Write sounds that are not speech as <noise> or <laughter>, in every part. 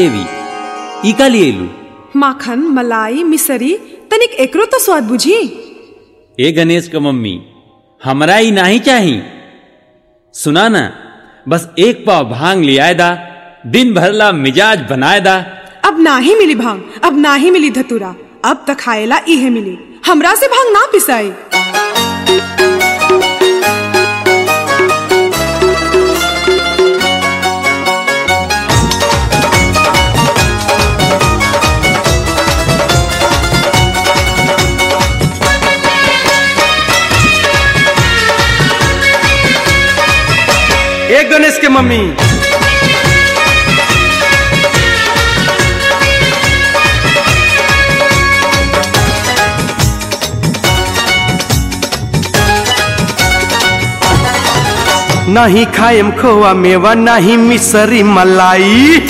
देवी ई का लिए लू माखन मलाई मिसरी तनिक एकरो तो स्वाद बुझी ए गणेश का मम्मी हमरा ही नहीं चाही सुना ना बस एक पाव भाँग लियाए दा दिन भरला मिजाज बनाए दा अब ना ही मिली भाँग अब ना ही मिली धतूरा अब तक खाएला इहे मिली हमरा से भाँग ना पिसाई गणेश के मम्मी। नहीं खाएम खोआ मेवा, नहीं मिसरी मलाई।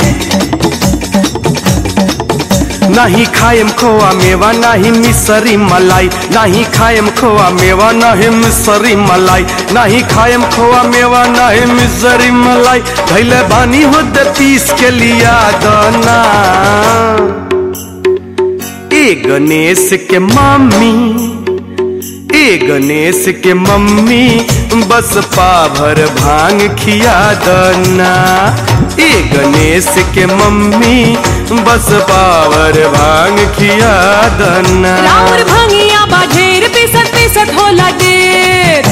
नहीं खाएम खोआ मेवा, नहीं मिसरी मलाई। नहीं खाएम खोआ मेवा नहीं मिसरी मलाई। नहीं खाएम खोआ मेवा नहीं मिसरी मलाई। धैले बानी होते पीस के लिया दना। ए गणेश के मम्मी ए गणेश के मम्मी, बस पाभर भाँग खिया दना। ए गणेश के मम्मी, बस पावर भाँग खिया दना। राउर ढेर पिसत पिसत होला ढेर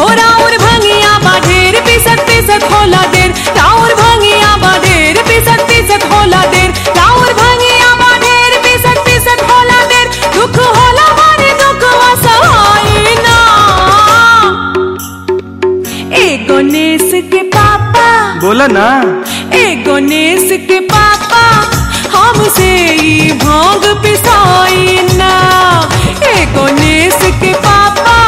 ओ राउर भंगिया बा ढेर पिसत पिसत होला ढेर राउर भंगिया बा ढेर पिसत पिसत होला ढेर राउर भंगिया बा ढेर पिसत पिसत होला ढेर दुख होला मारे दुख वसहाय ना ए गणेश के पापा। बोला ना। ए गणेश के पापा। हमसे ई भाँग पिसाई ना। ए गणेश के पापा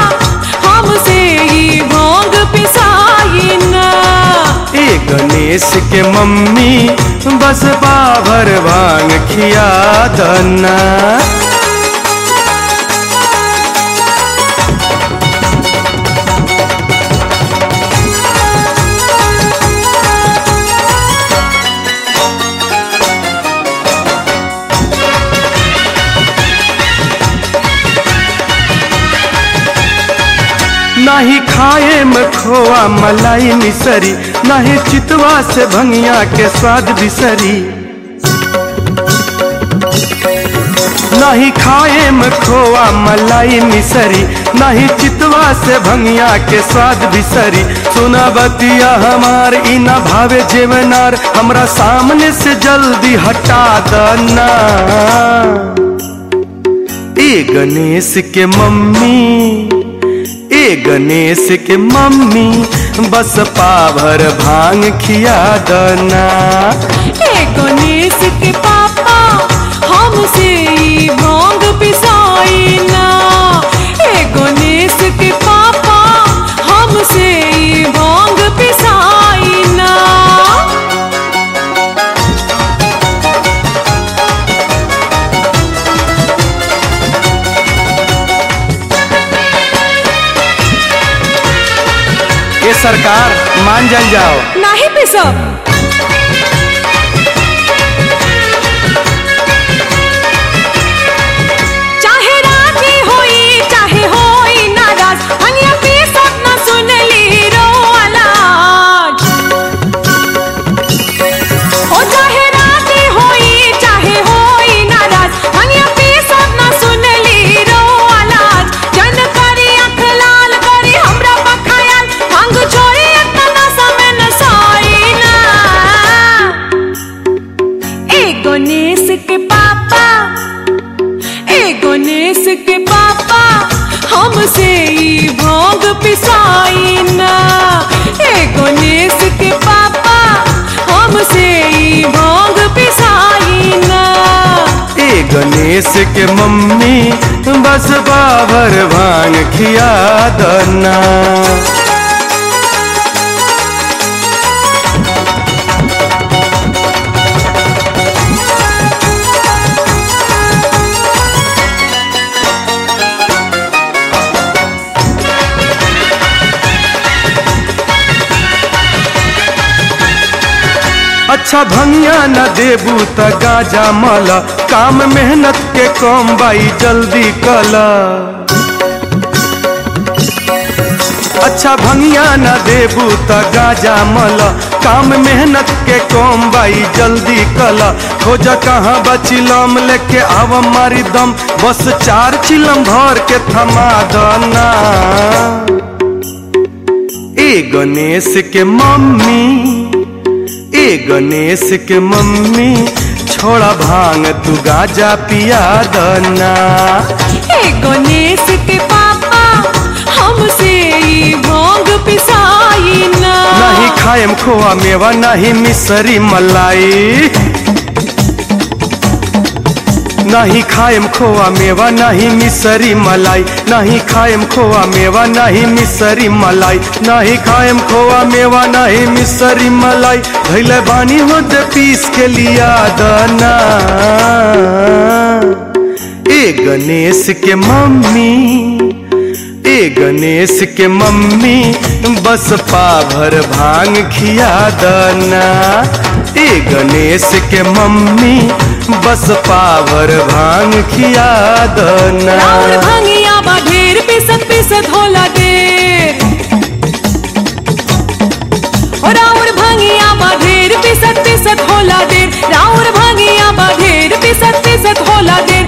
हमसे ई भाँग पिसाई ना। ए नेस के मम्मी बस पाभर भाँग खिया दना मलाई मिसरी नहीं चितवा से भंगिया के स्वाद बिसरी। नहीं खाए में खोआ मलाई मिसरी नहीं चितवा से भंगिया के स्वाद बिसरी। सुना बतिया हमार, इना भावे जेवनार, हमरा सामने से जल्दी हटा दना। ए गणेश के मम्मी गणेश के मम्मी, बस पाभर भाँग खिया दना। हे गणेश के पापा, हमसे भाँग पिसाई सरकार मान जल जाओ। नहीं पिसब गणेश के मम्मी बस बाबर भाँग खिया दना। भंगिया न देबू त गाजा मल। काम मेहनत के कम बाई जल्दी कला। अच्छा भंगिया न देबू त गाजा मल। काम मेहनत के कम बाई जल्दी कला। खोज कहाँ बचिलम लेके आव मारी दम। बस चार चिलम भर के थमा दना। ए गणेश के मम्मी गणेश के मम्मी छोड़ा भाँग तू गाजा पिया दना। गणेश के पापा हमसे ई भाँग पिसाई ना। नहीं खाएम खोआ मेवा नहीं मिसरी मलाई। नहीं खाएम खोआ मेवा नहीं मिसरी मलाई। नहीं खाएम खोआ मेवा नहीं मिसरी मलाई। नहीं खाएम खोआ मेवा नहीं मिसरी मलाई। धैले बानी होते पीस के लिया दाना। ए गणेश के मम्मी, ए गणेश के मम्मी, बस पाभर भाँग खिया दना। ए गणेश के मम्मी बस पावर भाँग खिया दना। राउर भांगिया बा, ढेर पिसत पिसत होला देर और और भांगिया बा, ढेर पिसत पिसत होला देर राउर भांगिया बा, ढेर पिसत पिसत होला देर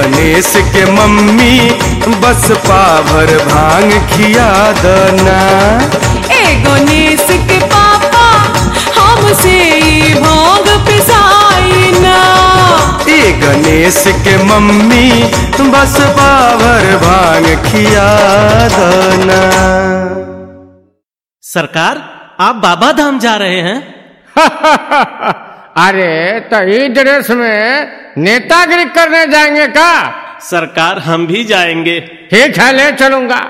गणेश के मम्मी बस पाभर भाँग खिया दना। ए गणेश के पापा हमसे भाँग पिसाई ना ए गणेश के मम्मी बस पावर भाँग खिया दना। सरकार आप बाबा धाम जा रहे हैं? <laughs> अरे तो ई ड्रेस में नेतागिरी करने जाएँगे का? सरकार हम भी जाएँगे। ठीक है ले चलूँगा।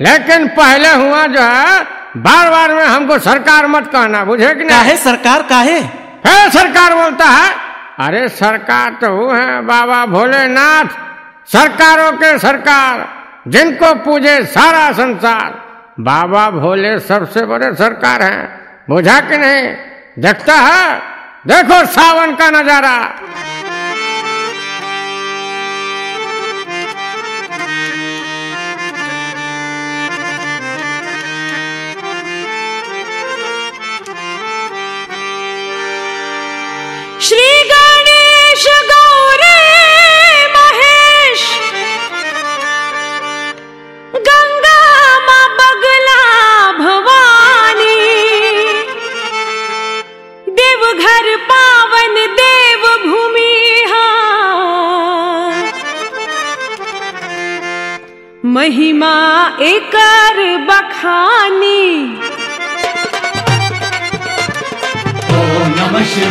लेकिन पहले हुआ जो है बार बार में हमको सरकार मत कहना बुझे कि नहीं? काहे सरकार काहे? है सरकार बोलता है अरे सरकार तो वो है बाबा भोलेनाथ। सरकारों के सरकार जिनको पूजे सारा संसार। बाबा भोले सबसे बड़े सरकार हैं बुझा कि नहीं? देखता है देखो सावन का नज़ारा। देवघर पावन देव भूमि महिमा एकर बखानी। नाचे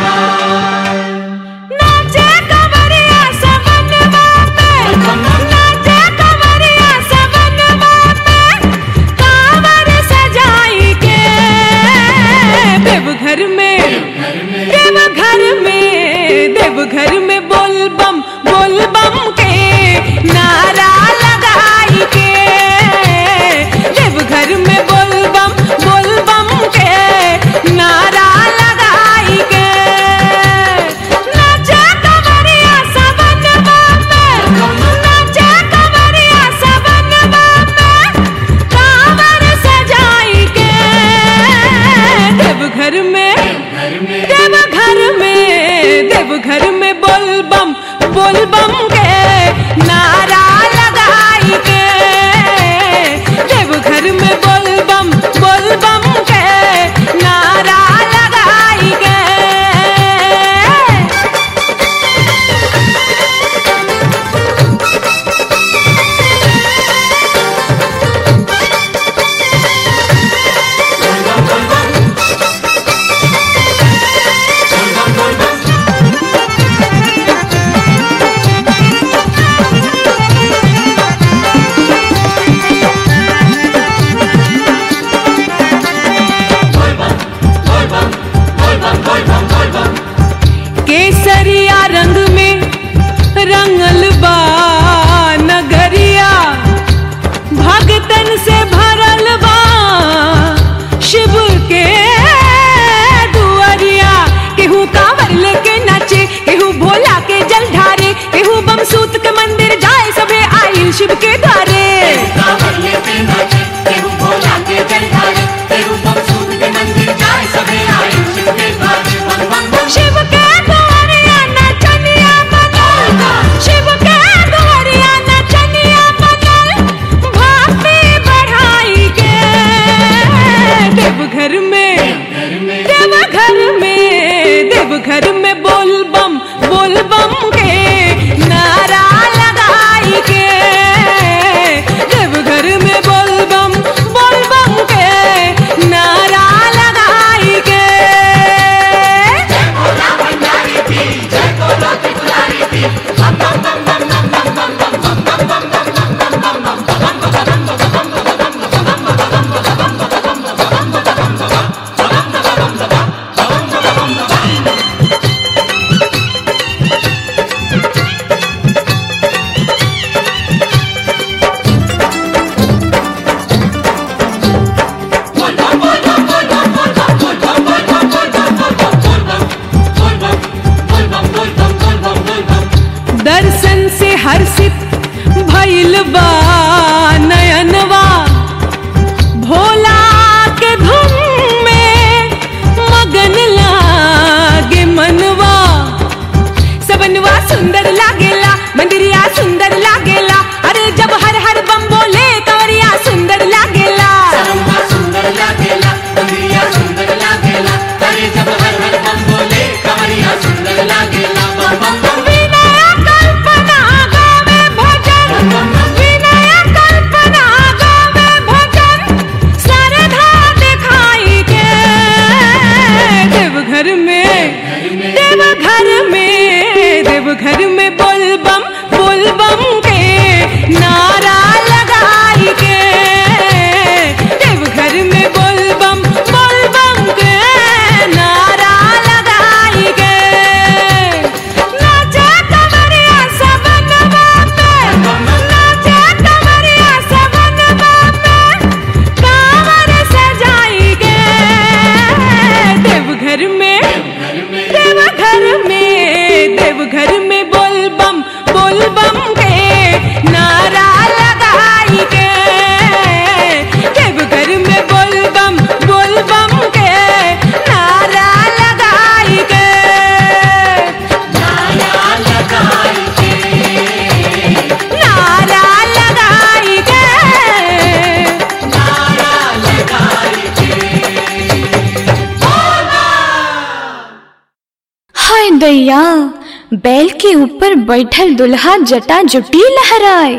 बैल के ऊपर बैठल दुल्हा जटा जुटी लहराए।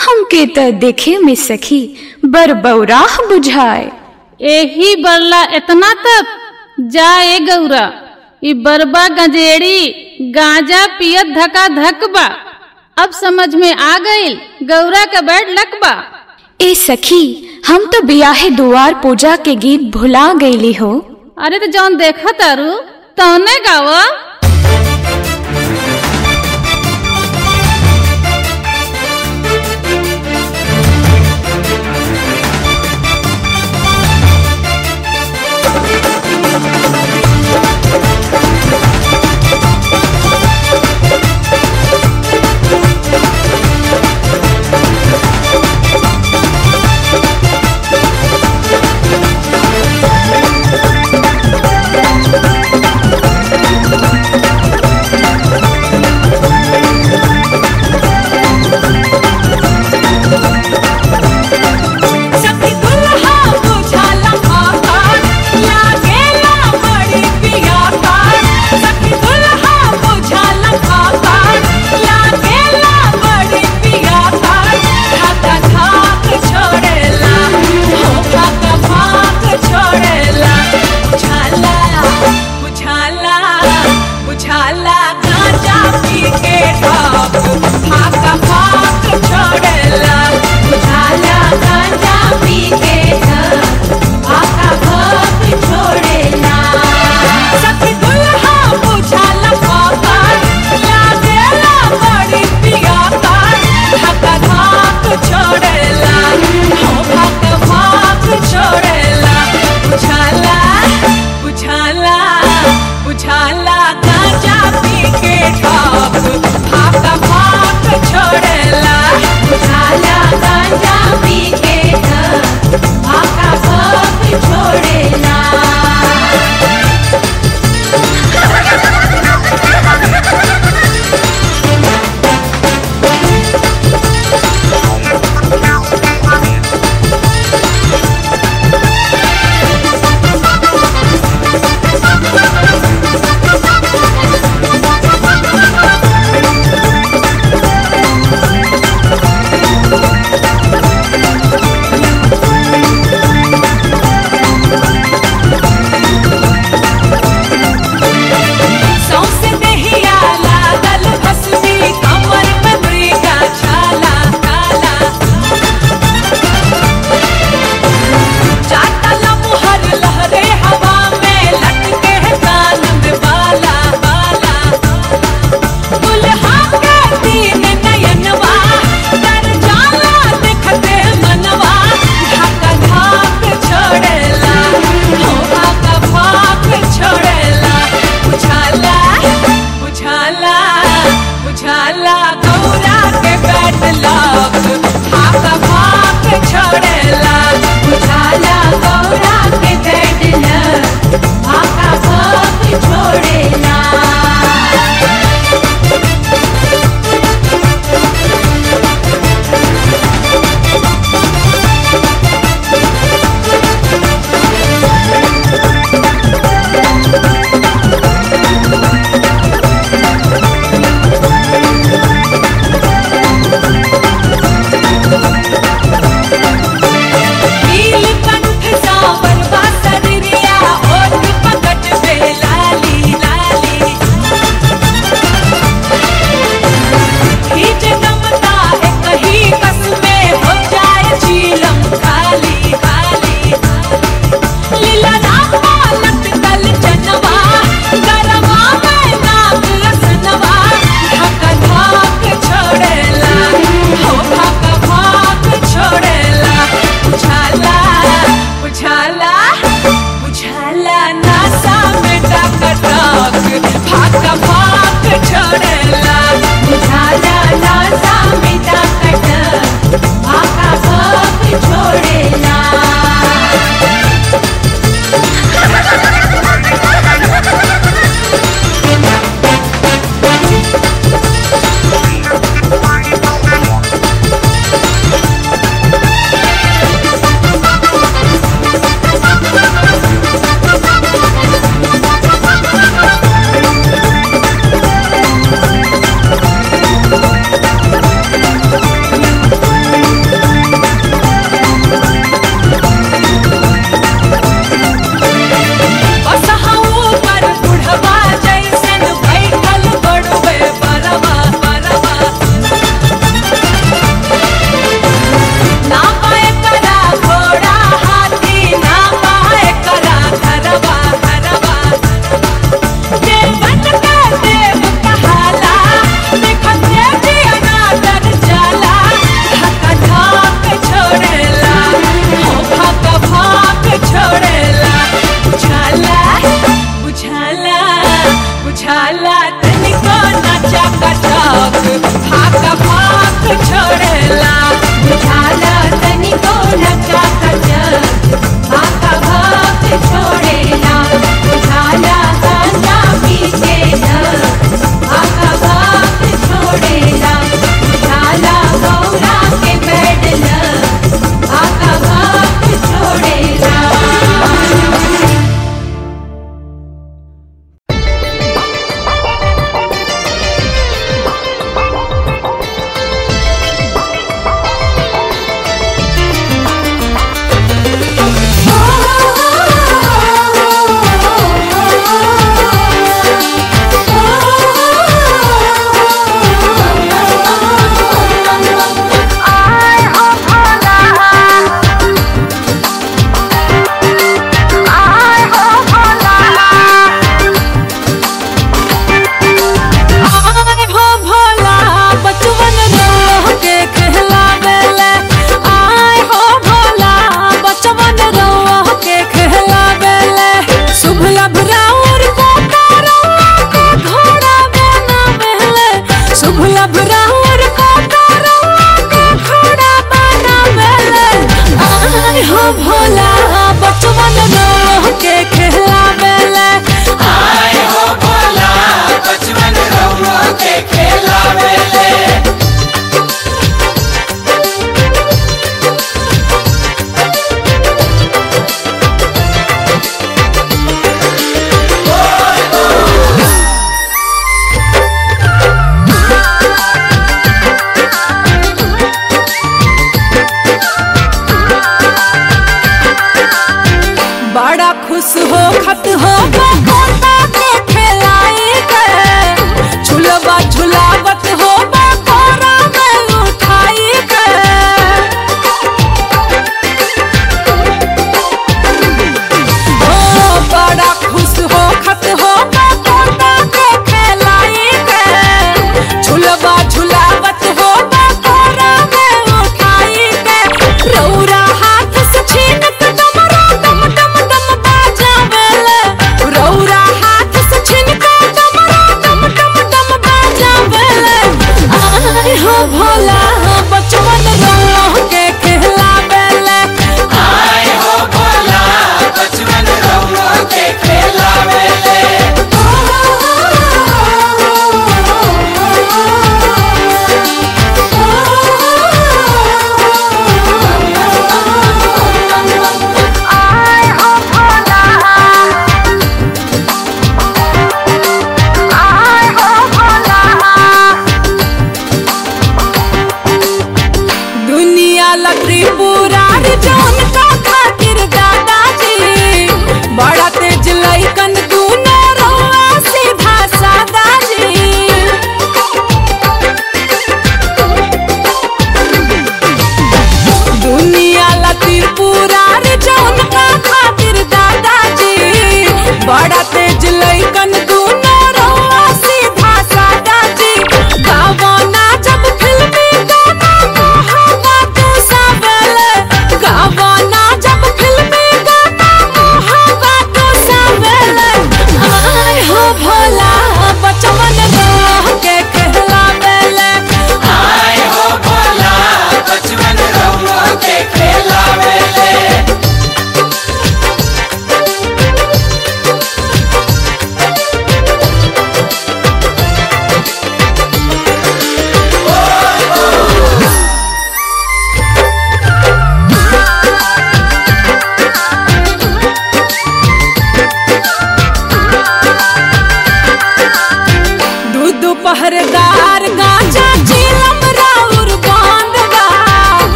हमके तो देखे में सखी बर बौराह बुझाए। एही बरला इतना तक? जाए गौरा इ बरबा गंजेड़ी गांजा पियत धका धकबा अब समझ में आ गई गौरा का बैठ लकबा ए सखी हम तो बियाहे दुआर पूजा के गीत भुला गई हो। अरे तो जौन देखा तारू तो गावा। 看来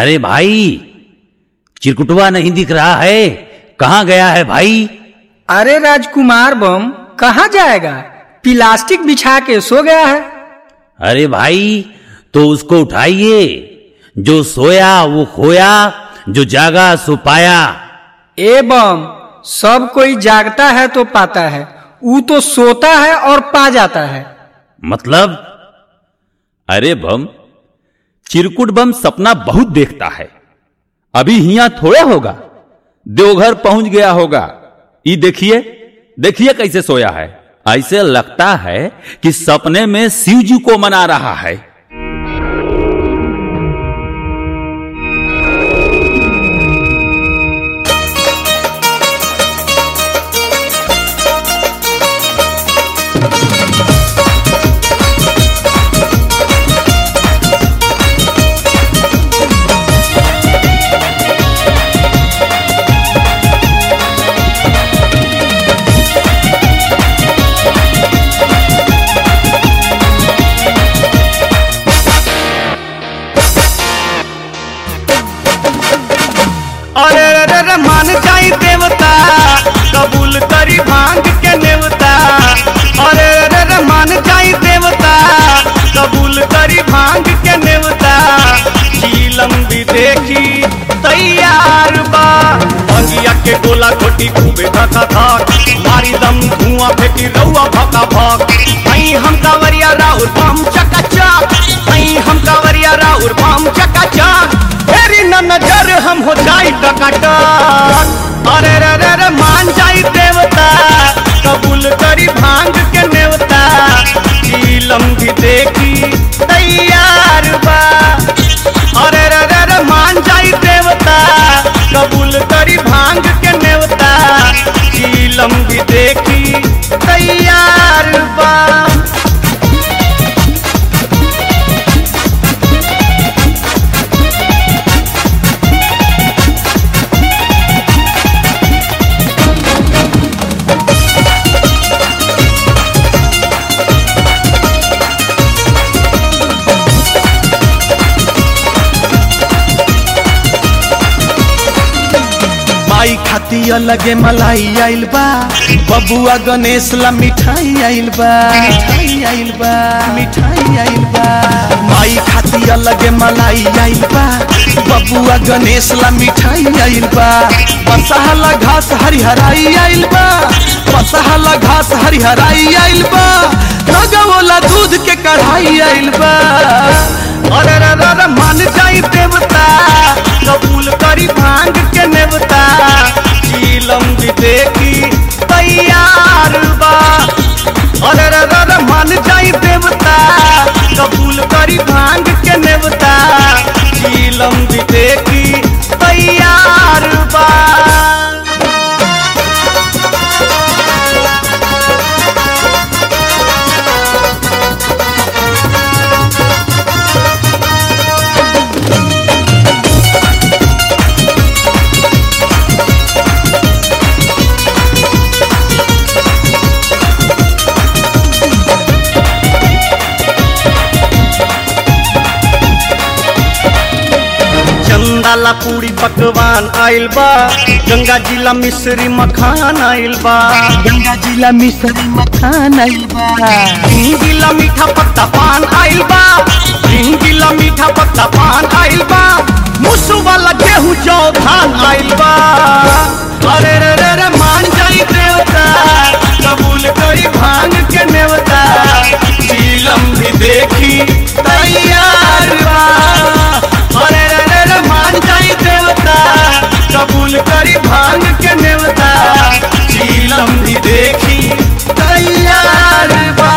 अरे भाई चिरकुटवा नहीं दिख रहा है। कहाँ गया है भाई? अरे राजकुमार बम कहाँ जाएगा? प्लास्टिक बिछा के सो गया है। अरे भाई तो उसको उठाइए। जो सोया वो खोया जो जागा सो पाया। ए बम सब कोई जागता है तो पाता है। वो तो सोता है और पा जाता है। मतलब? अरे बम चिरकुट बम सपना बहुत देखता है। अभी हिया थोड़ा होगा, देवघर पहुँच गया होगा। ई देखिए देखिए कैसे सोया है। ऐसे लगता है कि सपने में शिव जी को मना रहा है। के गोला खोटी खूबे धका धक मारी दम, धुआँ फेंकी रउआ भका भक। आई हम कावरिया राउर बम चका चक। आई हम कावरिया राउर बम चका चक। तेरी न नज़र हम हो जाई टकाटक अरे रे रे रे, मान जाई देवता। कबूल करी भाँग के नेवता। चीलम भी देखी, तैयार बा। कबूल करी भाँग के नेवता। अलगे मलाई आइल बा। बबुआ गणेश ला मिठाई आइल बा। मिठाई आइल बा। मिठाई आइल बा। माई खाती अलगे मलाई आइल बा। बबुआ गणेश ला मिठाई आइल बा। पसहला घास हरिहराई आइल बा। पसहला घास हरिहराई आइल बा। नगवला दूध के कढ़ाई आइल बा। अरे रे रे रे, मान जाई देवता। कबूल करी भाँग के नेवता। भी देखी, तैयार बा। अरे रे रे मान जाई देवता, कबूल करी भाँग के नेवता। भी देखी, तैयार बा। मसाला पूरी पकवान आइल बा। गंगा जिला मिश्री मखान आइल बा। गंगा जिला मिश्री मखान आइल बा। जिला मीठा पत्ता पान आइल बा। जिला मीठा पत्ता पान आइल बा। मुसु वाला गेहूँ जौ धान आइल बा। अरे रे रे रे मान जाई देवता। कबूल करी भाँग के नेवता। चीलम भी देखी तैयार बा। कबूल करी भाँग के नेवता चीलम भी देखी तैयार बा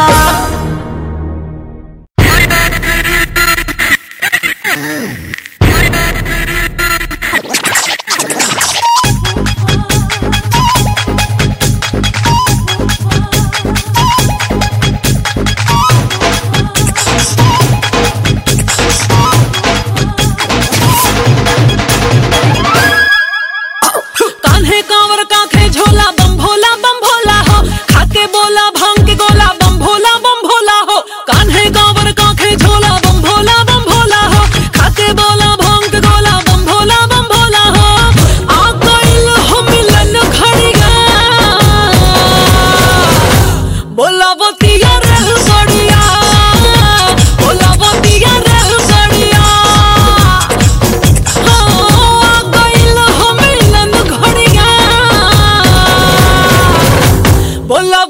बोला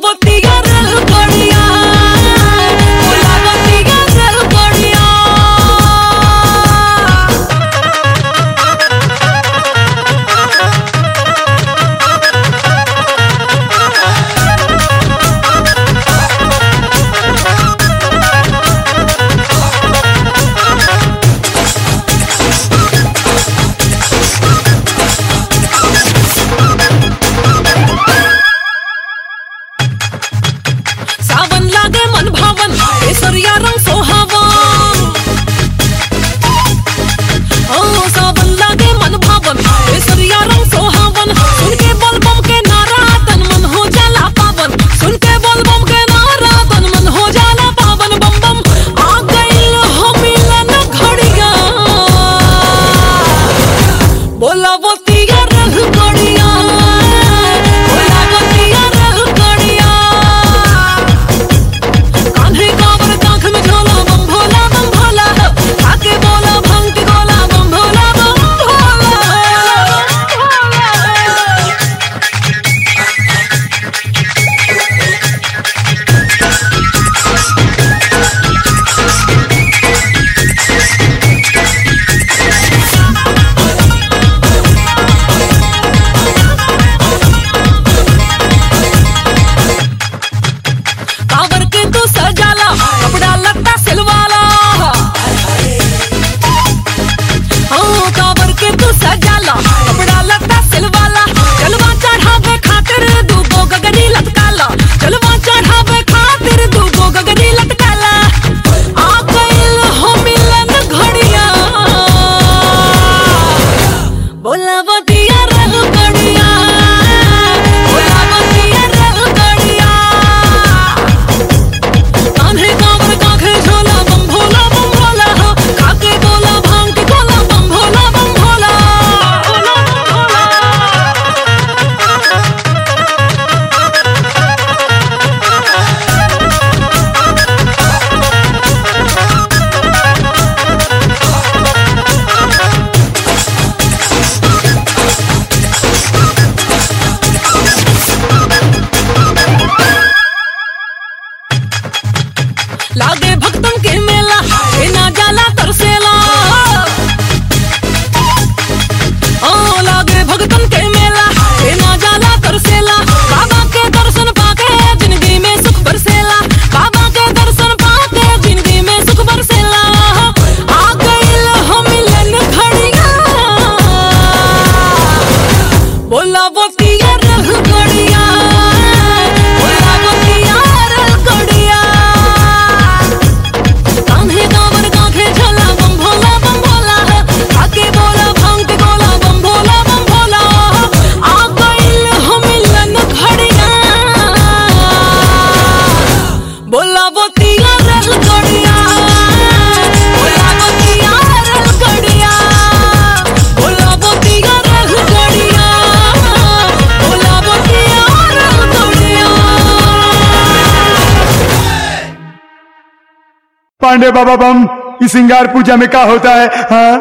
श्रृंगार पूजा में क्या होता है? हाँ?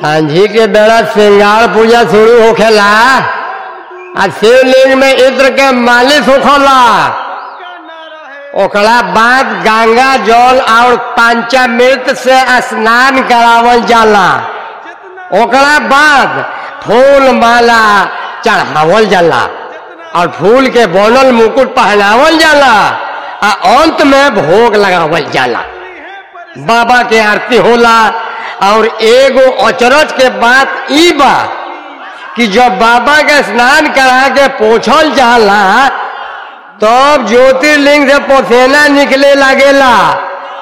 सांझी के बेड़ा श्रृंगार पूजा शुरू होखेला आ शिवलिंग में इंद्र के मालिश होखला। ओकरा बाद गंगा, जल और पंचामृत से स्नान करावल जाला। ओकरा बाद फूल माला चढ़ावल जाला, और फूल के बनल मुकुट पहनावल जाला, आ अंत में भोग लगावल जाला। बाबा के आरती होला और एगो अचरज के बात ई बा कि जब बाबा के स्नान करा के पोछल जाला, तब ज्योतिर्लिंग से पसेना निकले लागेला,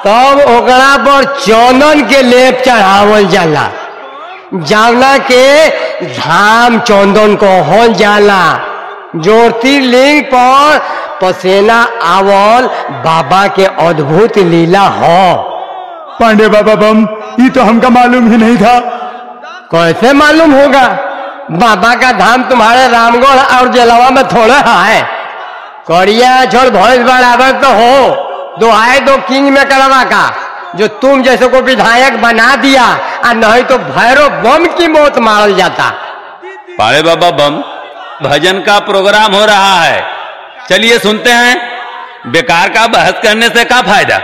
तब ओकरा पर चंदन के लेप चढ़ावल जाला। जावना के धाम चंदन कहल जाला। ज्योतिर्लिंग पर पसेना आवल बाबा के अद्भुत लीला हो। पांडे बाबा बम ये तो हमका मालूम ही नहीं था। कैसे मालूम होगा? बाबा का धाम तुम्हारे रामगढ़ और जलवा में थोड़ा है करिया छोड़ भैंस बराबर तो हो दो आए दो किंग में करवा का जो तुम जैसे को विधायक बना दिया और नहीं तो भैरव बम की मौत मारल जाता। पाड़े बाबा बम भजन का प्रोग्राम हो रहा है। चलिए सुनते हैं बेकार का बहस करने से क्या फ़ायदा?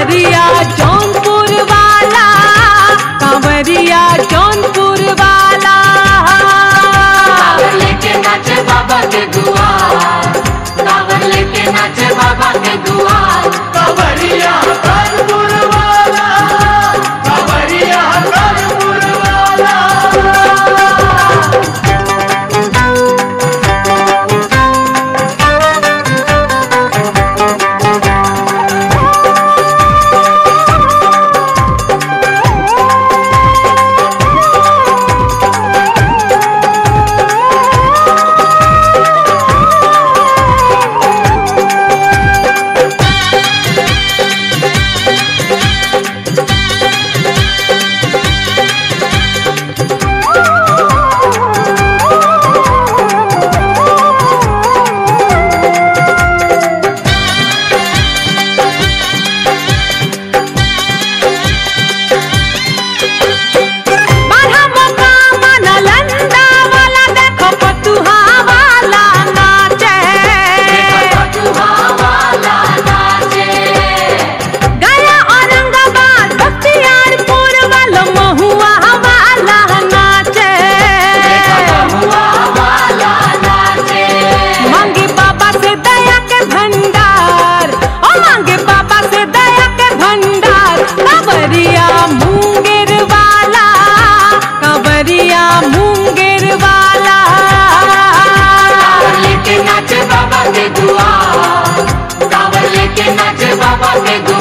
हरिया मेरा मुंगेर वाला। लेके नाचे बाबा के दुआ। लेके नाचे बाबा के दुआ।